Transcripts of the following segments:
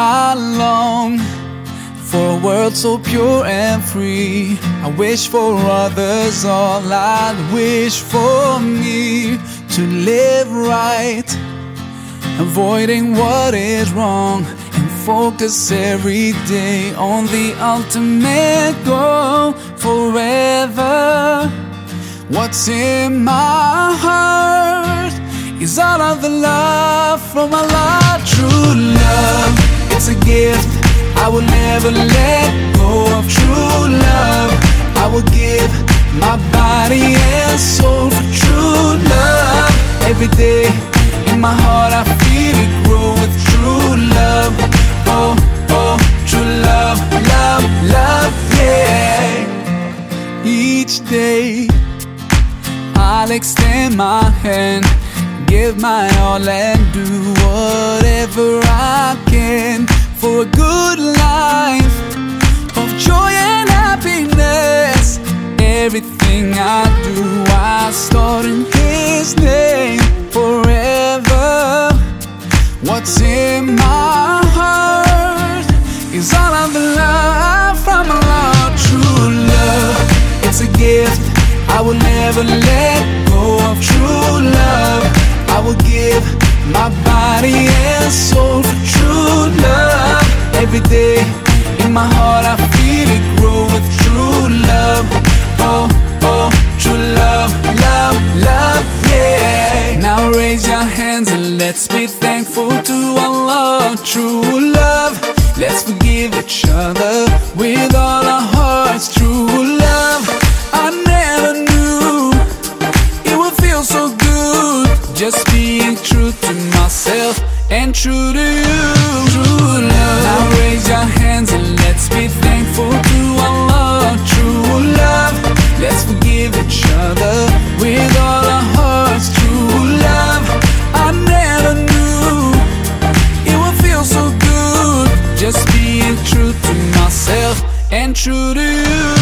I long for a world so pure and free. I wish for others all I wish for me to live right, avoiding what is wrong and focus every day on the ultimate goal forever. What's in my heart is all of the love from Allah, true love. A gift I will never let go of true love. I will give my body and soul for true love. Every day in my heart, I feel it grow with true love. Oh, oh, true love, love, love, yeah. Each day, I'll extend my hand, give my all, and do whatever a good life of joy and happiness. Everything I do, I start in His name forever. What's in my heart is all of the love from Allah, true love. It's a gift I will never let go of true love. I will give Your hands and let's be thankful to Allah, true love. Let's forgive each other with all our hearts, true love. I never knew it would feel so good just being true to myself and true to you. True love. Now raise your hands and true to you.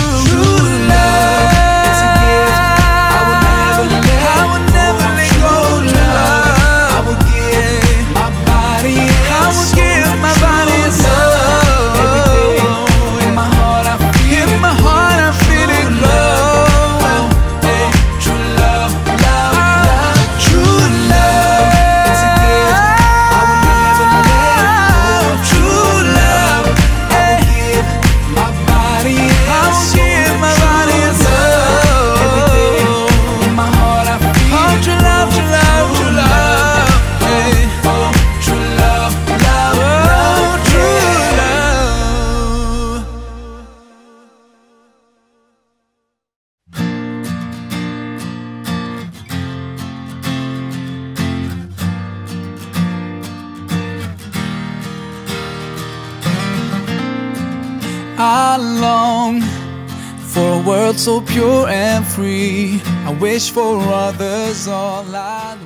I long for a world so pure and free. I wish for others all I